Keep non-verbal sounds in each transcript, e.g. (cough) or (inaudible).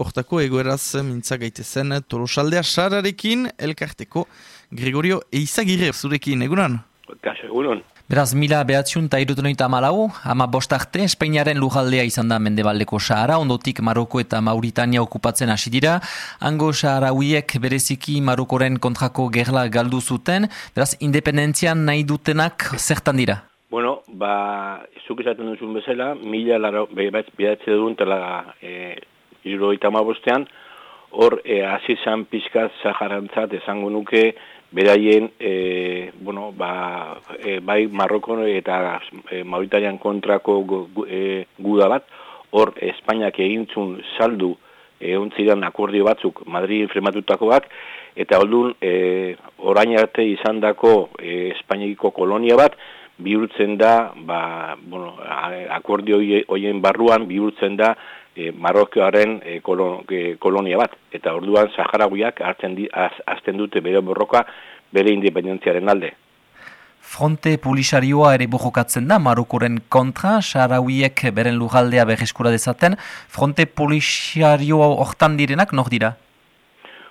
hortako egoeraz mintza gaitezen tolosaldea sararekin elkarteko Gregorio Eizagirre zurekin, egunan? Kaso, egunon. Beraz, mila behatziun eta irutenoita amalau, ama bostarte, Espainiaren lujaldea izan da mendebaldeko Sahara, ondotik Maroko eta Mauritania okupatzen hasi dira. Ango Saharauiek bereziki Marokoren kontrako gerla galdu zuten, beraz, independentzian nahi dutenak zertan dira? Bueno, ba, zuk izaten duzun bezala, mila laro, behatze duen tela e, iruroita bostean, hor, e, azizan pizkaz Saharantzat esango nuke, beraien e, bueno, ba, e, bai Marroko eta e, Mauritanian kontrako gu, e, guda bat, hor Espainiak egintzun saldu egon akordio batzuk Madrid frematutakoak, eta holdun e, orain arte izan dako e, Espainiako kolonia bat, bihurtzen da, ba, bueno, akordio hoien barruan bihurtzen da e, Marokioaren e, e, kolonia bat. Eta orduan Saharaguiak hartzen di, az, azten dute bere borroka bere independentziaren alde. Fronte polisarioa ere bojokatzen da Marokoren kontra, Saharaguiek beren lugaldea berreskura dezaten. Fronte polisarioa hortan direnak nok dira?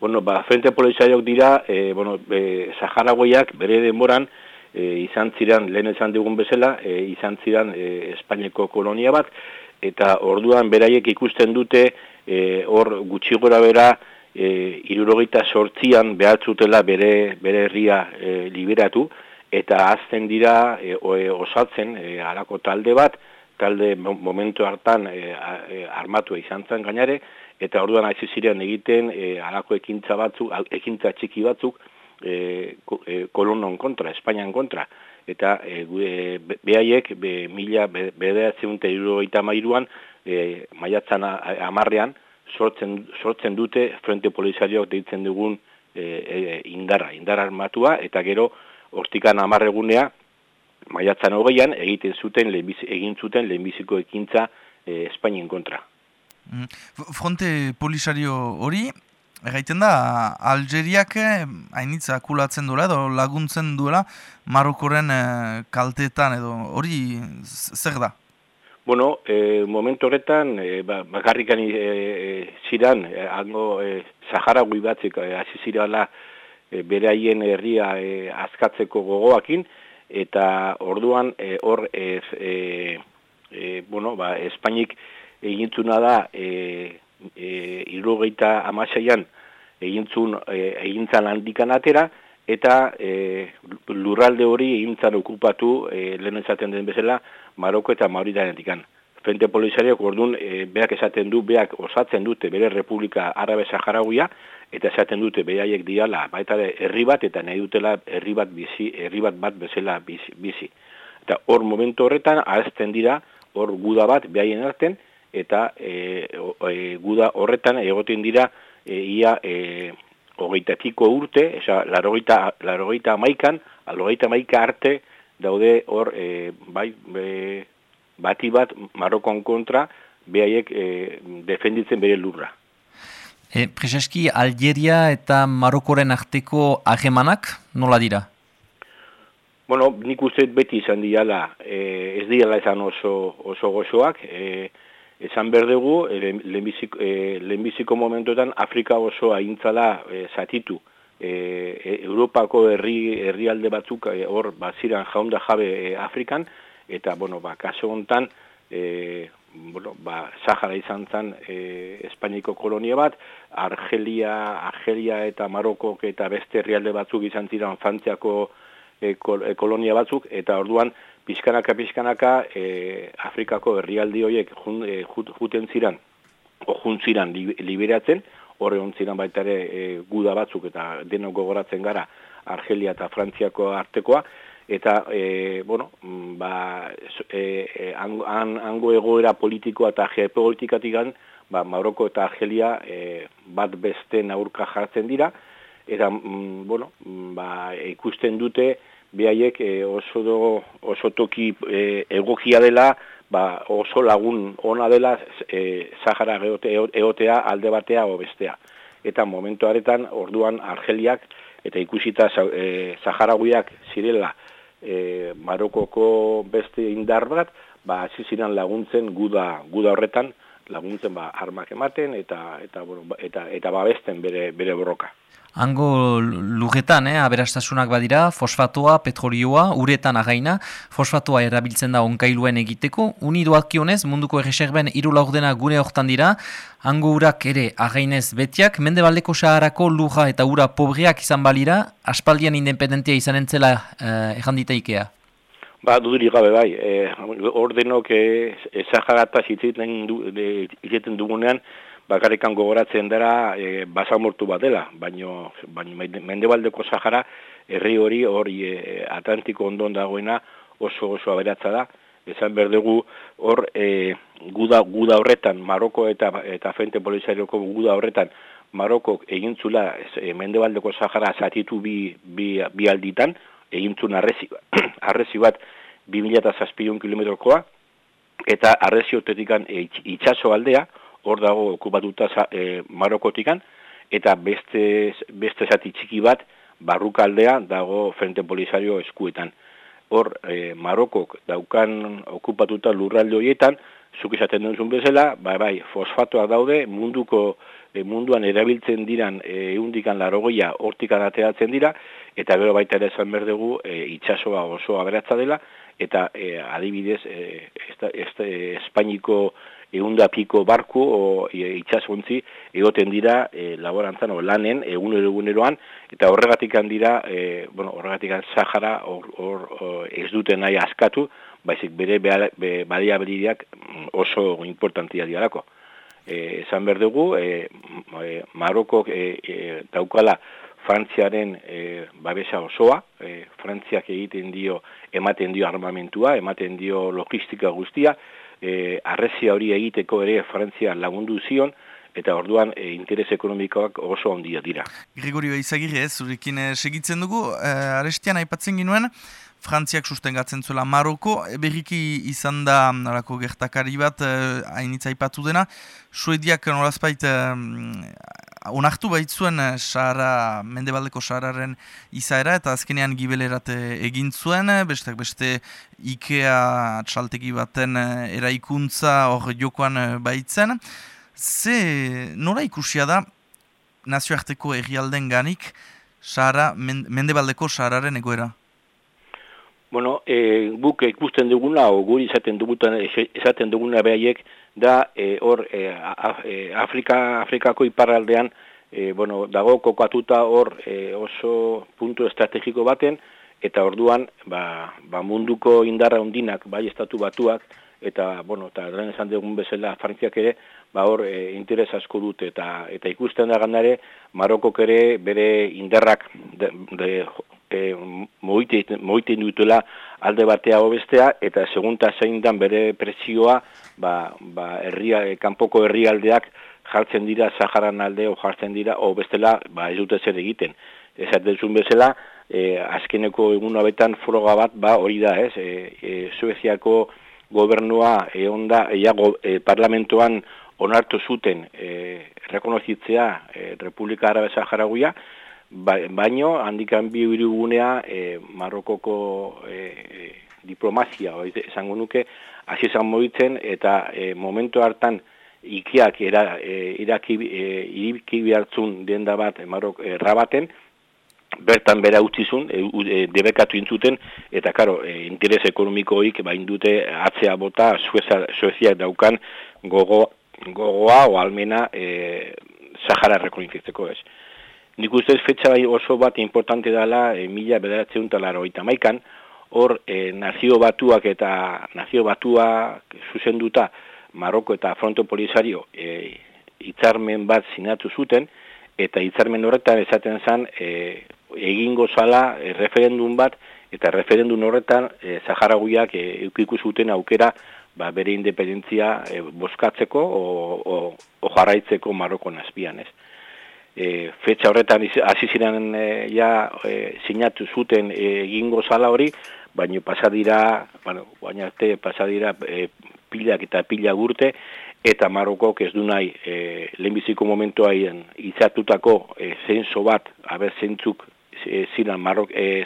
Bueno, ba, frente polisarioak dira, e, bueno, e, Saharaguiak bere denboran, e, izan ziren, lehen esan dugun bezala, e, izan ziren e, Espainiako kolonia bat, eta orduan beraiek ikusten dute e, hor gutxi gora bera e, irurogeita sortzian behatzutela bere, bere herria e, liberatu. Eta azten dira e, e, osatzen e, alako talde bat talde momentu hartan e, e, armatu izan zen gainare. Eta orduan hasi ziren egiten e, alako ekintza batzuk, ekintza txiki batzuk e, e, kolonon kontra, Espainian kontra eta e, behaiek be, mila be, eta mairuan e, maiatzan amarrean sortzen, sortzen dute frente polizarioak deitzen dugun e, e, indarra, indarra armatua eta gero hortikan amarregunea maiatzan hogeian egiten zuten egin zuten lehenbiziko ekintza e, Espainien kontra. Mm. Fronte polisario hori, Erraiten da, Algeriak eh, hainitza akulatzen duela edo laguntzen duela Marokoren eh, kaltetan edo hori zer da? Bueno, e, momentu horretan, e, ba, bakarrikan e, ziran, e, hango e, Sahara gui batzik hasi e, zirala e, beraien herria e, azkatzeko gogoakin, eta orduan hor e, e, bueno, ba, Espainik egintzuna da e, e, irrogeita amaseian egintzun e, egintzan handikan atera, eta e, lurralde hori egintzan okupatu e, lehen esaten den bezala Maroko eta Mauritanean Frente Polizariak orduan e, beak esaten du, beak osatzen dute bere Republika Arabe Saharauia, eta esaten dute behaiek diala, baita herri bat, eta nahi dutela herri bat bizi, herri bat bat bezala bizi. Eta hor momentu horretan, ahazten dira, hor guda bat behaien arten, eta e, e, guda horretan egoten dira e, ia e, hogeita tiko urte, esa, larogeita, larogeita maikan, alogeita maika arte daude hor e, bai, be, bati bat Marokon kontra behaiek e, defenditzen bere lurra. E, Prezeski, Algeria eta Marokoren arteko ahemanak nola dira? Bueno, nik uste beti izan diala, e, ez diala izan oso, oso gozoak, e, Esan behar dugu, eh, lehenbiziko, eh, momentuetan Afrika oso aintzala eh, zatitu. E, Europako herri herrialde batzuk hor baziran jaunda jabe Afrikan, eta, bueno, ba, kaso hontan, e, bueno, ba, Sahara izan zen e, Espainiko kolonia bat, Argelia, Argelia eta Marokok eta beste herrialde batzuk izan ziren Frantziako e, kolonia batzuk, eta orduan, pizkanaka pizkanaka e, Afrikako herrialdi horiek jun, e, juten ziran o juntziran liberatzen horre ontziran baita ere e, guda batzuk eta denok gogoratzen gara Argelia eta Frantziako artekoa eta e, bueno mm, ba e, e, ango egoera politikoa eta geopolitikatik ba Maroko eta Argelia e, bat beste aurka jartzen dira eta mm, bueno mm, ba ikusten dute behaiek e, oso, do, oso toki e, egokia dela, ba, oso lagun ona dela e, Sahara egotea alde batea o bestea. Eta momentu aretan, orduan Argeliak eta ikusita e, Saharaguiak zirela e, Marokoko beste indar bat, ba, hasi ziren laguntzen guda, guda horretan, laguntzen ba, armak ematen eta eta, bueno, ba, eta, eta babesten bere, bere borroka. Hango lugetan, eh, aberastasunak badira, fosfatoa, petrolioa, uretan againa, fosfatoa erabiltzen da onkailuen egiteko, uniduakionez munduko erreserben iru laurdena gure hortan dira, hango urak ere againez betiak, mende baldeko saharako luja eta ura pobreak izan balira, aspaldian independentia izan entzela eh, errandita. Ba, dudurik gabe bai, eh, ordenok eh, ezajarataz izaten du, dugunean, bakarrikan gogoratzen dara e, basamortu bat dela, baino, baino mendebaldeko Sahara herri hori hori e, Atlantiko ondon dagoena oso oso aberatza da, esan berdegu hor e, guda, guda horretan, Maroko eta, eta Frente Polizarioko guda horretan, Maroko egintzula e, mendebaldeko Sahara zatitu bi, bi, bi alditan, egintzun arrezi, (clears throat) arrezi bat 2000 kilometrokoa, eta arrezi otetikan e, itxaso aldea, hor dago okupatuta e, Marokotikan, eta beste, beste zati txiki bat barrukaldea dago Frente Polisario eskuetan. Hor, e, Marokok daukan okupatuta lurralde horietan, zuk izaten duzun bezala, bai, bai, fosfatoak daude, munduko e, munduan erabiltzen diran e, eundikan larogoia hortikan ateatzen dira, eta gero baita ere esan berdugu e, itxasoa oso aberatza dela, eta e, adibidez, e, Espainiko eunda piko barku o e, itxasontzi egoten dira e, laborantzan o lanen egunero eguneroan eta horregatik dira e, bueno, horregatik Sahara or, or, ez dute nahi askatu baizik bere badia berideak oso importantia diarako. E, esan behar dugu, e, e, Maroko e, e, daukala Frantziaren e, babesa osoa, e, Frantziak egiten dio, ematen dio armamentua, ematen dio logistika guztia, e, arrezia hori egiteko ere Frantzia lagundu zion, eta orduan e, interes ekonomikoak oso ondia dira. Gregorio Izagirre, zurekin e, segitzen dugu, e, arestian aipatzen ginuen, Frantziak sustengatzen zuela Maroko, e, berriki izan da narako gertakari bat, hainitza aipatu dena, Suediak norazpait onartu baitzuen eh, Sahara, mendebaldeko Sahararen izaera eta azkenean gibelerat egin zuen, eh, besteak beste Ikea txaltegi baten eh, eraikuntza hor jokoan baitzen. Ze nola ikusia da nazioarteko errialden ganik Sahara, mendebaldeko Sahararen egoera? Bueno, e, guk ikusten duguna, o guri izaten duguna, izaten duguna behaiek, da e, hor e, Afrika, Afrikako iparraldean e, bueno, dago kokatuta hor e, oso puntu estrategiko baten eta orduan ba, ba munduko indarra undinak bai estatu batuak eta bueno ta esan dugun bezala Frantziak ere ba hor e, interes asko dute eta eta ikusten da gandare Marokok ere bere indarrak de, de e, moite, dutela alde batea bestea eta segunta zein dan bere presioa ba, ba herria, e, kanpoko herrialdeak jartzen dira Saharan alde o jartzen dira o bestela ba, ez dute zer egiten. Ez duzun bezala, e, azkeneko egun abetan froga bat ba hori da, ez? E, e, Sueziako gobernua e, onda, e, parlamentoan onartu zuten e, rekonozitzea e, Republika Arabe Saharaguia, ba, baino handikan bi gunea e, Marrokoko e, e, diplomazia, esango nuke, hasi izan moitzen eta e, momentu hartan ikiak era, e, iraki, e, iriki behartzun denda bat Marok errabaten, bertan bera utzizun, e, e, debekatu intzuten, eta karo, e, interes ekonomikoik bain dute atzea bota Suezia daukan gogo, gogoa o almena e, Sahara rekonifitzeko ez. Nik ustez fetxa bai oso bat importante dela e, mila bederatzen talaro eta maikan, hor e, nazio batuak eta nazio batua zuzenduta Maroko eta Fronto Polisario e, itzarmen bat sinatu zuten, eta hitzarmen horretan esaten zen e, egingo zala e, referendum bat, eta referendum horretan e, Zaharaguiak e, zuten aukera ba, bere independentzia e, boskatzeko o, o, o jarraitzeko Maroko nazpian ez. E, fetxa horretan hasi ziren e, ja e, sinatu zuten e, egingo zala hori, baino pasadira, bueno, baina arte pasadira e, pilak eta pila gurte, eta Marokok ez du nahi e, lehenbiziko momentu haien izatutako e, zenso bat, haber zentzuk e, zinan Marok, e,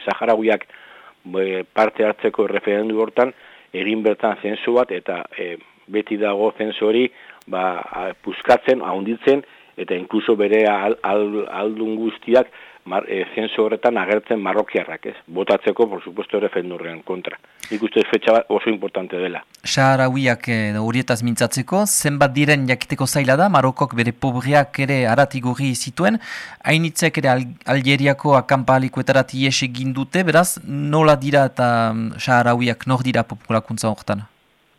parte hartzeko referendu hortan, egin bertan zenso bat, eta e, beti dago zensori ba, puskatzen, ahonditzen, eta inkluso bere aldun guztiak mar, e, horretan agertzen marrokiarrak, ez? Botatzeko, por supuesto, referendurrean kontra. Nik uste fetxa oso importante dela. Saharauiak e, horietaz mintzatzeko, zenbat diren jakiteko zaila da, Marokok bere pobriak ere aratigurri zituen, hainitzek ere al Algeriako akampalikoetarat ies egin dute, beraz, nola dira eta mm, Saharauiak nor dira populakuntza horretan?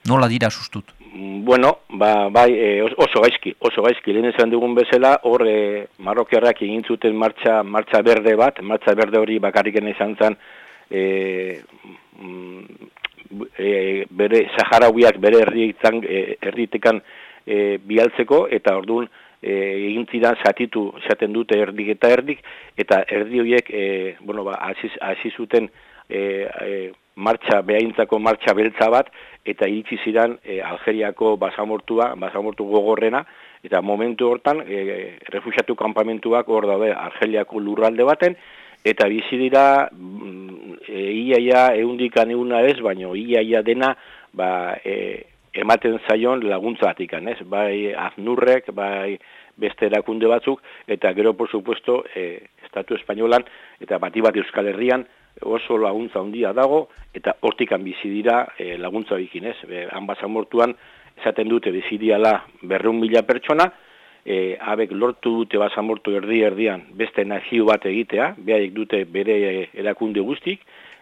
Nola dira sustut? Bueno, ba, bai, e, oso gaizki, oso gaizki, lehen esan dugun bezala, hor e, marrokiarrak egin zuten martxa, martxa berde bat, martxa berde hori bakarriken izan zen, e, mm, e, bere Saharauiak bere herrietan e, herritekan e, bialtzeko, eta orduan e, egin zidan zatitu, zaten dute erdik eta erdik, eta erdi horiek, e, bueno, ba, hasi zuten, e, e, martxa, behaintzako martxa beltza bat, eta iritsi zidan e, Algeriako basamortua, basamortu gogorrena, eta momentu hortan, e, refusiatu kanpamentuak hor daude Algeriako lurralde baten, eta bizi dira, mm, e, iaia eundikan euna ez, baino iaia dena, ba, e, ematen zaion laguntza ez? Bai aznurrek, bai beste erakunde batzuk, eta gero, por supuesto, e, Estatu Espainolan, eta bati bat Euskal Herrian, oso laguntza handia dago eta hortikan bizi dira e, laguntza bikin, ez? E, mortuan esaten dute bizi diala berreun mila pertsona, e, abek lortu dute basamortu erdi erdian beste nazio bat egitea, behaik dute bere erakunde guztik,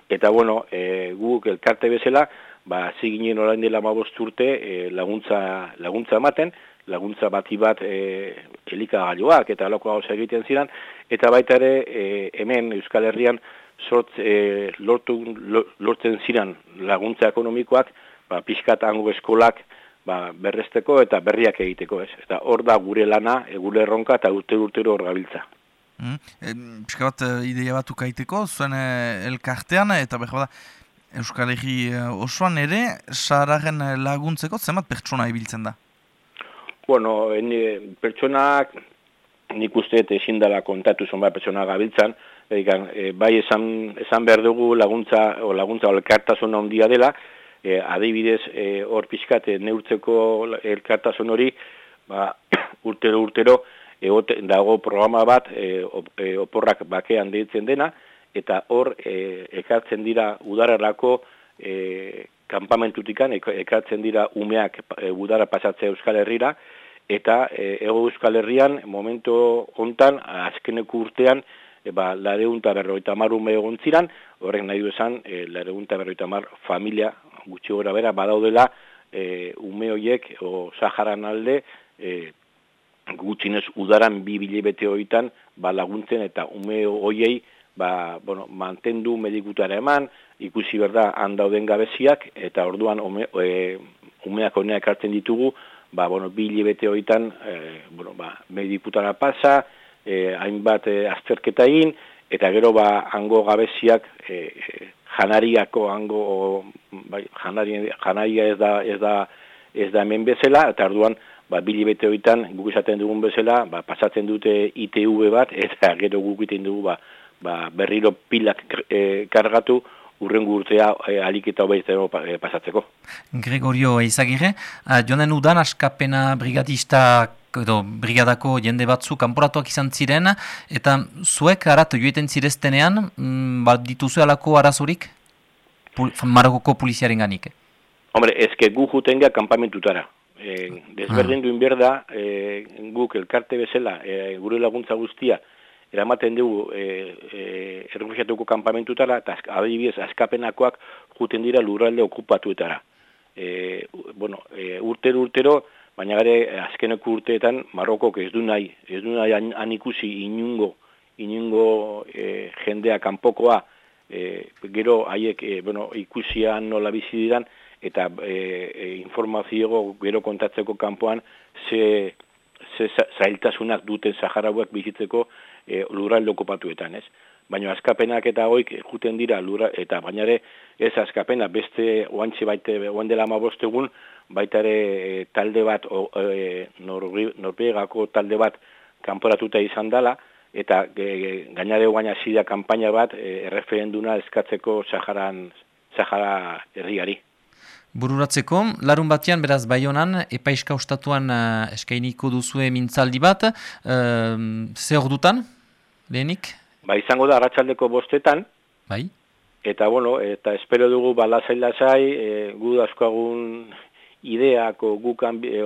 eta bueno, e, guk elkarte bezala, ba, ziginen orain dela urte e, laguntza, laguntza ematen, laguntza bati bat e, elikagailuak eta aloko hau egiten ziren, eta baita ere e, hemen Euskal Herrian sort, e, lortu, lortzen ziren laguntza ekonomikoak, ba, pixkat hango eskolak ba, berresteko eta berriak egiteko, ez? Eta hor da gure lana, e, gure erronka eta urte urtero hor gabiltza. Mm. E, Piska bat, ideia bat ukaiteko, zuen e, elkartean, eta behar da, Euskal Herri osoan ere, sararen laguntzeko, zenbat pertsona ibiltzen da? Bueno, en, pertsonak, nik uste ezin dela kontatu zonba pertsona gabiltzan, Eigan, e, bai esan, esan behar dugu laguntza, o laguntza elkartasun handia dela, e, adibidez e, hor pixkate neurtzeko elkartasun hori, ba, (clears throat) urtero urtero, e, dago programa bat e, e, oporrak bakean deitzen dena, eta hor e, ekartzen dira udararako e, kampamentutikan, ekartzen dira umeak e, udara pasatzea Euskal Herrira, eta e, ego Euskal Herrian, momento hontan, azkeneko urtean, e, ba, lareunta berroita mar ume egon ziran, horrek nahi du esan, e, lareunta berroita mar familia gutxi gora bera, badaudela e, ume horiek, o Saharan alde, e, gutxinez udaran bi bilebete horietan, ba, laguntzen eta ume horiei, ba, bueno, mantendu medikutara eman, ikusi berda handauden gabeziak, eta orduan ume, e, umeak honeak hartzen ditugu, ba, bueno, bi hilebete horietan, e, bueno, ba, medikutara pasa, e, hainbat e, azterketa egin, eta gero ba hango gabeziak e, janariako hango bai, janari, janaria ez da, ez da ez da hemen bezala, eta arduan ba, bilibete horietan guk esaten dugun bezala, ba, pasatzen dute ITV bat, eta gero guk iten dugu ba, ba, berriro pilak e, kargatu, urren gurtzea e, alik eta pasatzeko. Gregorio Eizagirre, jonen udan askapena brigadistak edo brigadako jende batzu kanporatuak izan ziren, eta zuek arat joeten zireztenean, mm, bat dituzu alako arazurik Pul Marokoko poliziaren ganik? Hombre, ezke gu juten geha kampamentutara. E, desberdin ah. duen berda, e, guk elkarte bezala, e, gure laguntza guztia, eramaten dugu e, e, errefusiatuko kampamentutara, eta adibidez, askapenakoak juten dira lurralde okupatuetara. E, bueno, e, urtero, urtero, baina gare azkeneko urteetan Marokok ez du nahi, ez du nahi han ikusi inungo, inungo e, jendea kanpokoa, e, gero haiek e, bueno, ikusian nola bizi diran, eta e, informazio gero kontatzeko kanpoan ze, ze zailtasunak duten Saharauak bizitzeko e, lurralde okupatuetan, ez? baina askapenak eta goik juten dira lura, eta bainare ez askapena beste oantxe baite oan dela egun baita ere e, talde bat o, e, norpegako talde bat kanporatuta izan dela eta e, gainare oan azidea kanpaina bat e, erreferenduna eskatzeko Sahara herriari. Bururatzeko, larun batean, beraz, baionan, epaiska ustatuan uh, eskainiko duzue mintzaldi bat, uh, ze hor dutan, lehenik? Ba, izango da, arratsaldeko bostetan. Bai. Eta, bueno, eta espero dugu, ba, lasai-lasai, e, gu agun ideako gukan e,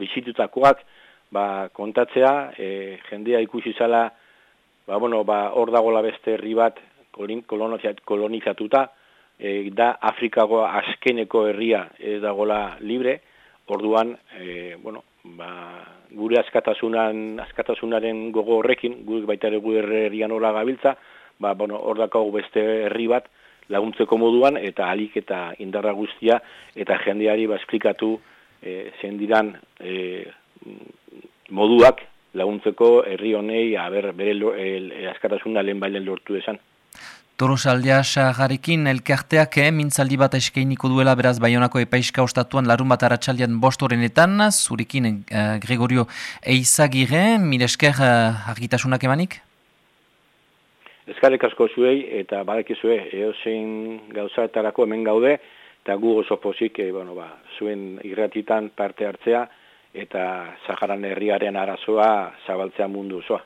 bizitutakoak, ba, kontatzea, e, jendea ikusi zala, ba, bueno, ba, hor dagoela beste herri bat kolonizatuta, e, da Afrikago azkeneko herria ez dagola libre, orduan, e, bueno, ba, gure askatasunan, askatasunaren gogo horrekin, gure baita ere gure herrian hola gabiltza, ba, bueno, hor beste herri bat laguntzeko moduan, eta alik eta indarra guztia, eta jendeari ba, esplikatu e, zen diran e, moduak laguntzeko herri honei, aber, bere askatasuna lehen bailen lortu esan. Torosaldia saharekin elkarteak eh, mintzaldi bat eskeiniko duela beraz Baionako epaiska ostatuan larun bat aratsaldian bostorenetan, zurekin uh, Gregorio Eizagire, mire esker uh, argitasunak emanik? Ezkarek asko zuei eta badakizue eozein gauzaetarako hemen gaude eta gu oso pozik eh, bueno, ba, zuen irratitan parte hartzea eta Saharan herriaren arazoa zabaltzea mundu osoa.